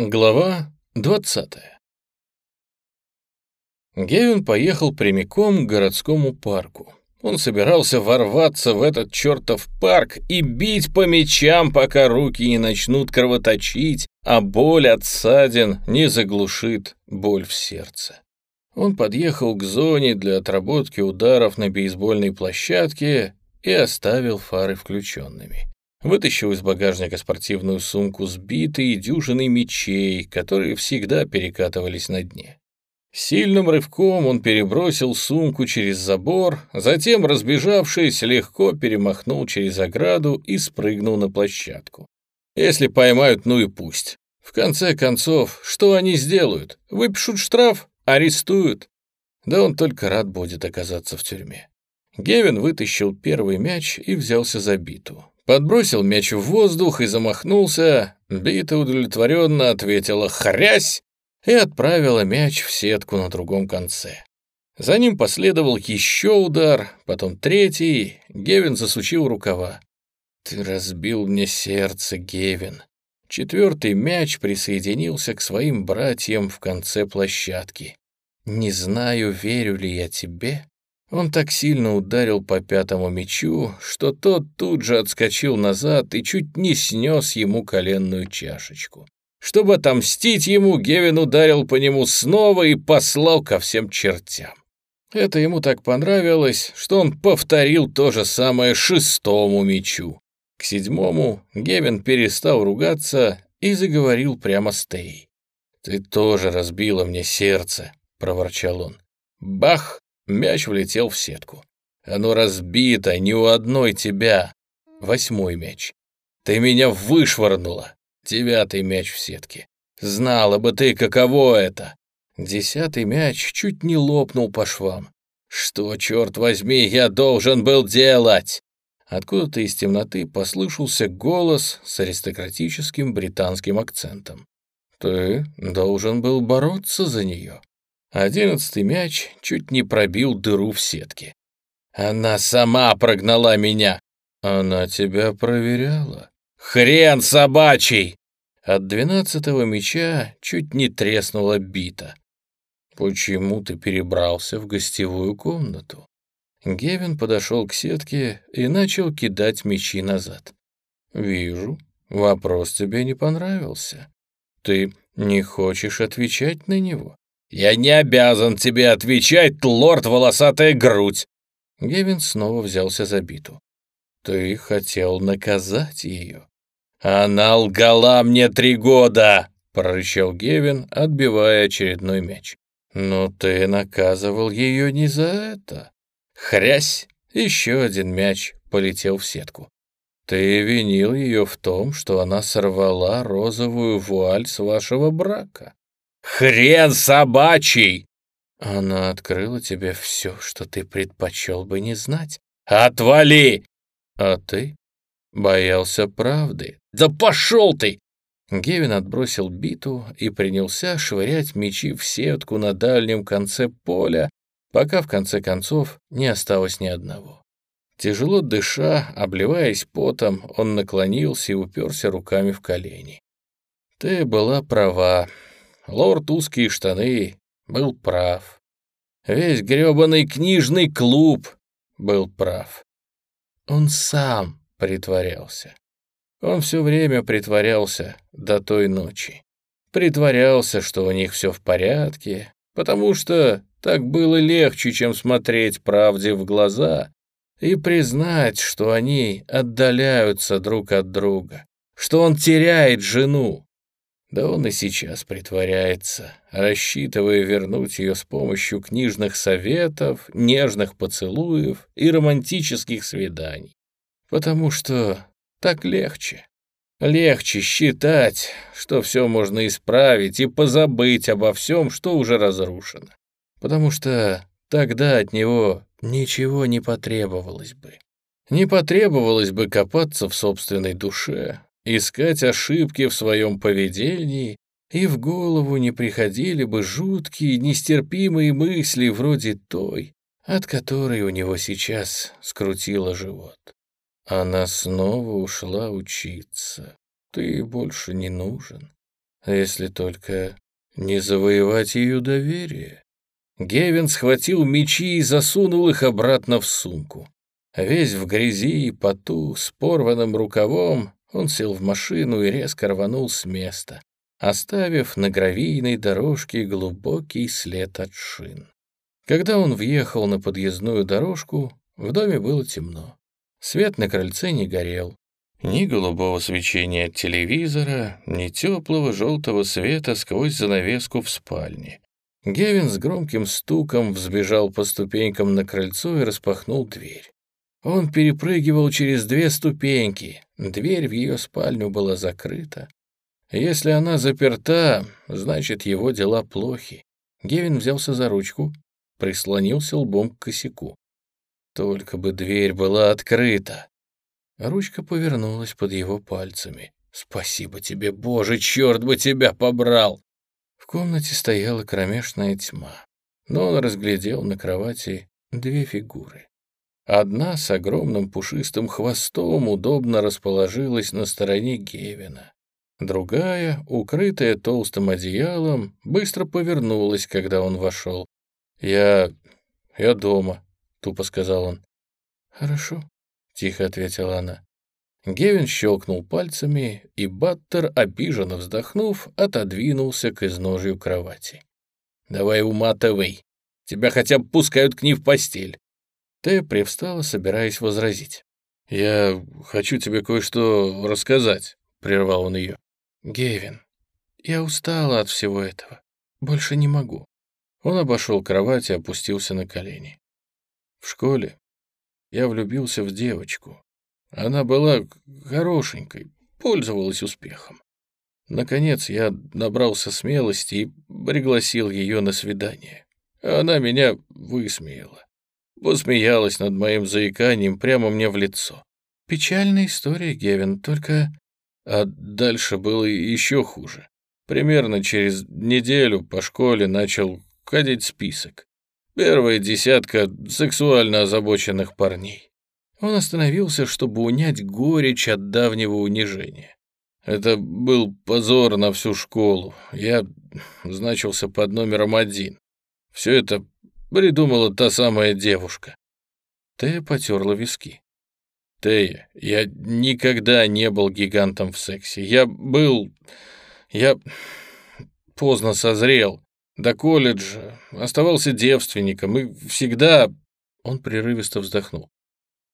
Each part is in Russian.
Глава 20 Гевин поехал прямиком к городскому парку. Он собирался ворваться в этот чертов парк и бить по мячам, пока руки не начнут кровоточить, а боль от ссадин не заглушит боль в сердце. Он подъехал к зоне для отработки ударов на бейсбольной площадке и оставил фары включенными. Вытащил из багажника спортивную сумку с битой и дюжиной мечей, которые всегда перекатывались на дне. Сильным рывком он перебросил сумку через забор, затем, разбежавшись, легко перемахнул через ограду и спрыгнул на площадку. Если поймают, ну и пусть. В конце концов, что они сделают? Выпишут штраф? Арестуют? Да он только рад будет оказаться в тюрьме. Гевин вытащил первый мяч и взялся за биту. Подбросил мяч в воздух и замахнулся. Бита удовлетворенно ответила «Хрясь!» и отправила мяч в сетку на другом конце. За ним последовал еще удар, потом третий. Гевин засучил рукава. «Ты разбил мне сердце, Гевин». Четвертый мяч присоединился к своим братьям в конце площадки. «Не знаю, верю ли я тебе, он так сильно ударил по пятому мячу, что тот тут же отскочил назад и чуть не снес ему коленную чашечку. Чтобы отомстить ему, Гевин ударил по нему снова и послал ко всем чертям. Это ему так понравилось, что он повторил то же самое шестому мячу. К седьмому Гевин перестал ругаться и заговорил прямо с Тей. «Ты тоже разбила мне сердце», — проворчал он. Бах! Мяч влетел в сетку. Оно разбито, ни у одной тебя. Восьмой мяч. Ты меня вышвырнула. Девятый мяч в сетке. Знала бы ты, каково это. Десятый мяч чуть не лопнул по швам. Что, черт возьми, я должен был делать? Откуда-то из темноты послышался голос с аристократическим британским акцентом. Ты должен был бороться за нее. Одиннадцатый мяч чуть не пробил дыру в сетке. «Она сама прогнала меня!» «Она тебя проверяла?» «Хрен собачий!» От двенадцатого мяча чуть не треснула бита. «Почему ты перебрался в гостевую комнату?» Гевин подошел к сетке и начал кидать мячи назад. «Вижу, вопрос тебе не понравился. Ты не хочешь отвечать на него?» «Я не обязан тебе отвечать, лорд Волосатая Грудь!» Гевин снова взялся за биту. «Ты хотел наказать ее». «Она лгала мне три года!» — прорычал Гевин, отбивая очередной мяч. «Но ты наказывал ее не за это». Хрясь! Еще один мяч полетел в сетку. Ты винил ее в том, что она сорвала розовую вуаль с вашего брака. Хрен собачий!» Она открыла тебе все, что ты предпочел бы не знать. «Отвали!» «А ты?» Боялся правды. «Да пошел ты!» Гевин отбросил биту и принялся швырять мечи в сетку на дальнем конце поля, пока в конце концов не осталось ни одного. Тяжело дыша, обливаясь потом, он наклонился и уперся руками в колени. «Ты была права. Лорд Узкие Штаны был прав. Весь грёбаный книжный клуб был прав. Он сам притворялся. Он все время притворялся до той ночи. Притворялся, что у них все в порядке, потому что так было легче, чем смотреть правде в глаза и признать, что они отдаляются друг от друга, что он теряет жену, да он и сейчас притворяется, рассчитывая вернуть ее с помощью книжных советов, нежных поцелуев и романтических свиданий. Потому что так легче. Легче считать, что все можно исправить и позабыть обо всем, что уже разрушено. Потому что тогда от него ничего не потребовалось бы. Не потребовалось бы копаться в собственной душе, искать ошибки в своем поведении, и в голову не приходили бы жуткие, нестерпимые мысли вроде той, от которой у него сейчас скрутило живот. Она снова ушла учиться. Ты больше не нужен. Если только не завоевать ее доверие. Гевин схватил мечи и засунул их обратно в сумку. Весь в грязи и поту, с порванным рукавом, он сел в машину и резко рванул с места, оставив на гравийной дорожке глубокий след от шин. Когда он въехал на подъездную дорожку, в доме было темно. Свет на крыльце не горел. Ни голубого свечения от телевизора, ни теплого желтого света сквозь занавеску в спальне. Гевин с громким стуком взбежал по ступенькам на крыльцо и распахнул дверь. Он перепрыгивал через две ступеньки. Дверь в ее спальню была закрыта. Если она заперта, значит, его дела плохи. Гевин взялся за ручку, прислонился лбом к косяку. Только бы дверь была открыта. Ручка повернулась под его пальцами. «Спасибо тебе, Боже, черт бы тебя побрал!» В комнате стояла кромешная тьма, но он разглядел на кровати две фигуры. Одна с огромным пушистым хвостом удобно расположилась на стороне Гевина. Другая, укрытая толстым одеялом, быстро повернулась, когда он вошел. «Я... я дома», — тупо сказал он. «Хорошо», — тихо ответила она. Гевин щелкнул пальцами, и Баттер, обиженно вздохнув, отодвинулся к изножью кровати. «Давай уматывай. Тебя хотя бы пускают к ней в постель. Тея привстала, собираясь возразить. «Я хочу тебе кое-что рассказать», — прервал он ее. «Гевин, я устала от всего этого. Больше не могу». Он обошел кровать и опустился на колени. В школе я влюбился в девочку. Она была хорошенькой, пользовалась успехом. Наконец я набрался смелости и пригласил ее на свидание. Она меня высмеяла. Посмеялась над моим заиканием прямо мне в лицо. Печальная история, Гевин, только... А дальше было еще хуже. Примерно через неделю по школе начал ходить список. Первая десятка сексуально озабоченных парней. Он остановился, чтобы унять горечь от давнего унижения. Это был позор на всю школу. Я значился под номером один. Все это Придумала та самая девушка. Тея потерла виски. Тея, я никогда не был гигантом в сексе. Я был... Я поздно созрел. До колледжа оставался девственником и всегда... Он прерывисто вздохнул.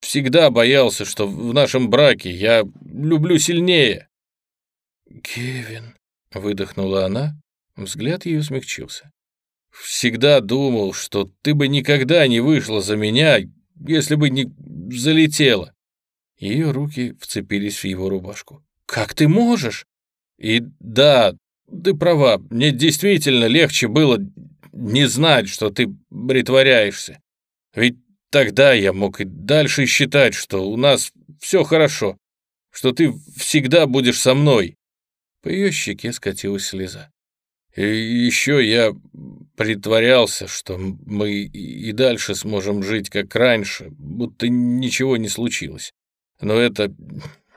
Всегда боялся, что в нашем браке я люблю сильнее. «Кевин», — выдохнула она, взгляд ее смягчился. Всегда думал, что ты бы никогда не вышла за меня, если бы не залетела. Ее руки вцепились в его рубашку. «Как ты можешь?» «И да, ты права, мне действительно легче было не знать, что ты притворяешься. Ведь тогда я мог и дальше считать, что у нас все хорошо, что ты всегда будешь со мной». По ее щеке скатилась слеза. И еще я притворялся, что мы и дальше сможем жить как раньше, будто ничего не случилось. Но это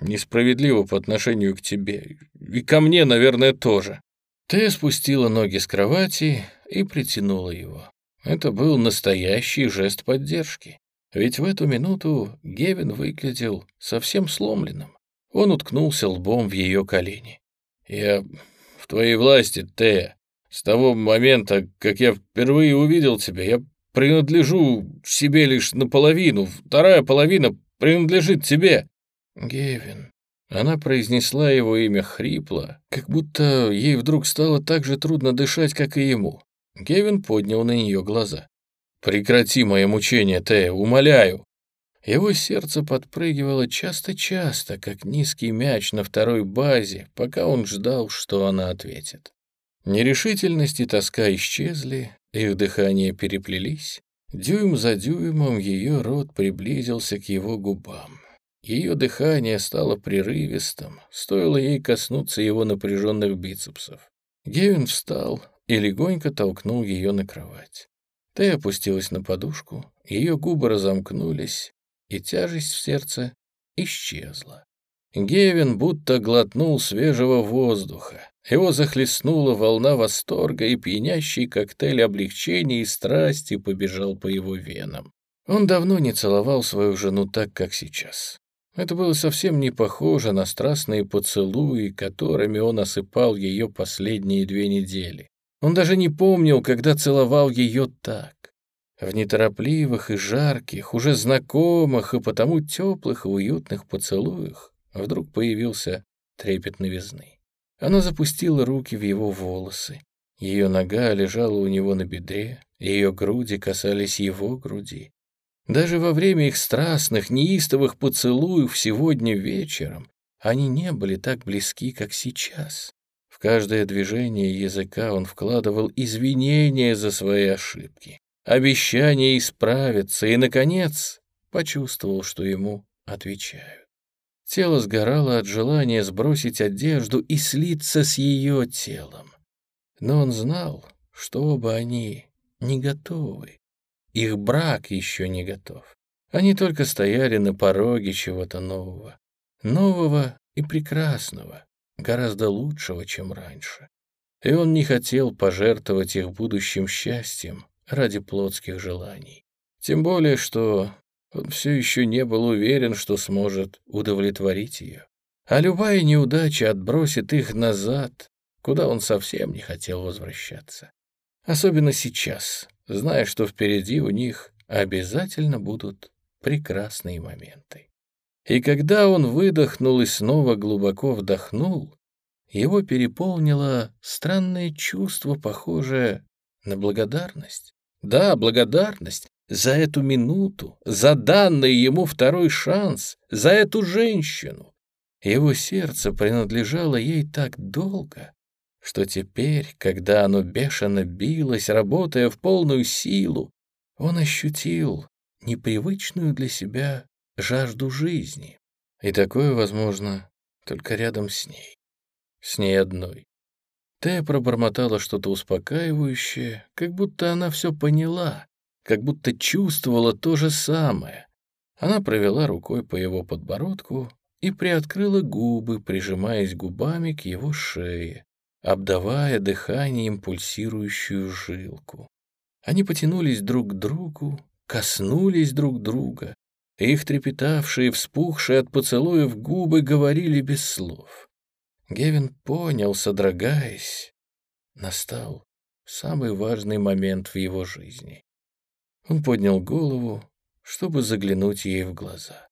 несправедливо по отношению к тебе. И ко мне, наверное, тоже. Ты спустила ноги с кровати и притянула его. Это был настоящий жест поддержки. Ведь в эту минуту Гевин выглядел совсем сломленным. Он уткнулся лбом в ее колени. «Я в твоей власти, Тея. С того момента, как я впервые увидел тебя, я принадлежу себе лишь наполовину, вторая половина принадлежит тебе». «Гевин». Она произнесла его имя хрипло, как будто ей вдруг стало так же трудно дышать, как и ему. Гевин поднял на нее глаза. «Прекрати мое мучение, Тея, умоляю!» Его сердце подпрыгивало часто-часто, как низкий мяч на второй базе, пока он ждал, что она ответит. Нерешительность и тоска исчезли, их дыхания переплелись. Дюйм за дюймом ее рот приблизился к его губам. Ее дыхание стало прерывистым, стоило ей коснуться его напряженных бицепсов. Гевин встал и легонько толкнул ее на кровать. Ты опустилась на подушку, ее губы разомкнулись, и тяжесть в сердце исчезла. Гевин будто глотнул свежего воздуха. Его захлестнула волна восторга, и пьянящий коктейль облегчения и страсти побежал по его венам. Он давно не целовал свою жену так, как сейчас. Это было совсем не похоже на страстные поцелуи, которыми он осыпал ее последние две недели. Он даже не помнил, когда целовал ее так. В неторопливых и жарких, уже знакомых и потому теплых и уютных поцелуях вдруг появился трепет новизны. Она запустила руки в его волосы. Ее нога лежала у него на бедре, ее груди касались его груди. Даже во время их страстных, неистовых поцелуев сегодня вечером они не были так близки, как сейчас. В каждое движение языка он вкладывал извинения за свои ошибки, обещание исправиться и, наконец, почувствовал, что ему отвечают. Тело сгорало от желания сбросить одежду и слиться с ее телом. Но он знал, что оба они не готовы. Их брак еще не готов. Они только стояли на пороге чего-то нового. Нового и прекрасного, гораздо лучшего, чем раньше. И он не хотел пожертвовать их будущим счастьем ради плотских желаний. Тем более, что он все еще не был уверен, что сможет удовлетворить ее. А любая неудача отбросит их назад, куда он совсем не хотел возвращаться. Особенно сейчас, зная, что впереди у них обязательно будут прекрасные моменты. И когда он выдохнул и снова глубоко вдохнул, его переполнило странное чувство, похожее на благодарность. Да, благодарность за эту минуту, за данный ему второй шанс, за эту женщину. Его сердце принадлежало ей так долго, что теперь, когда оно бешено билось, работая в полную силу, он ощутил непривычную для себя жажду жизни. И такое возможно только рядом с ней, с ней одной. Тея пробормотала что-то успокаивающее, как будто она все поняла, как будто чувствовала то же самое. Она провела рукой по его подбородку и приоткрыла губы, прижимаясь губами к его шее, обдавая дыханием пульсирующую жилку. Они потянулись друг к другу, коснулись друг друга. Их трепетавшие, вспухшие от поцелуев губы говорили без слов. Гевин понял, содрогаясь, настал самый важный момент в его жизни. Он поднял голову, чтобы заглянуть ей в глаза.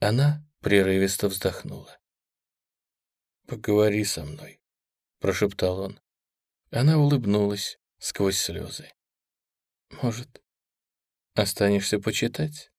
Она прерывисто вздохнула. «Поговори со мной», — прошептал он. Она улыбнулась сквозь слезы. «Может, останешься почитать?»